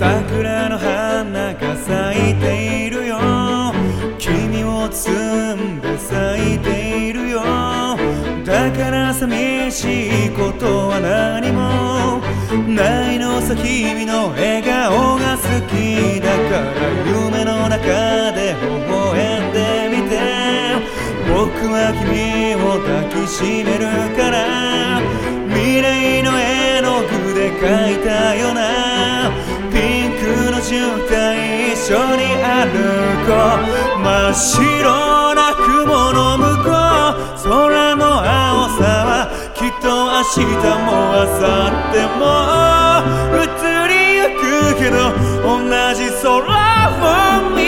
桜の花が咲いているよ。君を摘んで咲いているよ。だから寂しいことは何も。ないのさ君の笑顔が好きだから夢の中で微笑んでみて。僕は君を抱きしめるから。未来の絵の具で描いたよな。瞬間一緒に歩こう真っ白な雲の向こう空の青さはきっと明日も明後日も移りゆくけど同じ空を見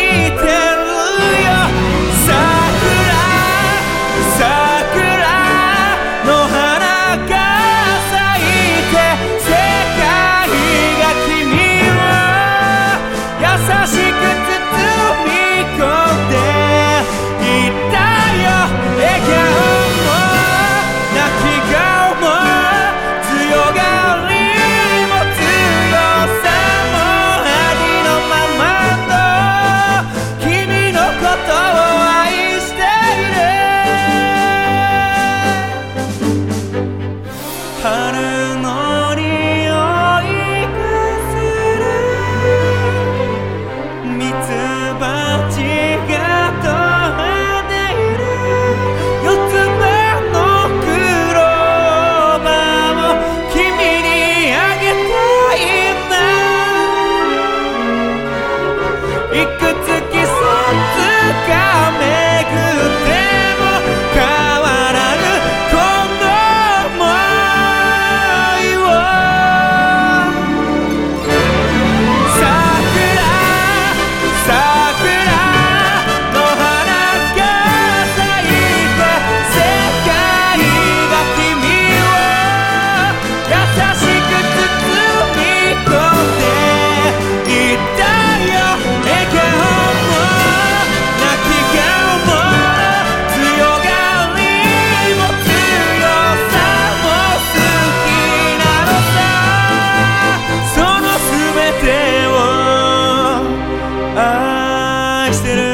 wasted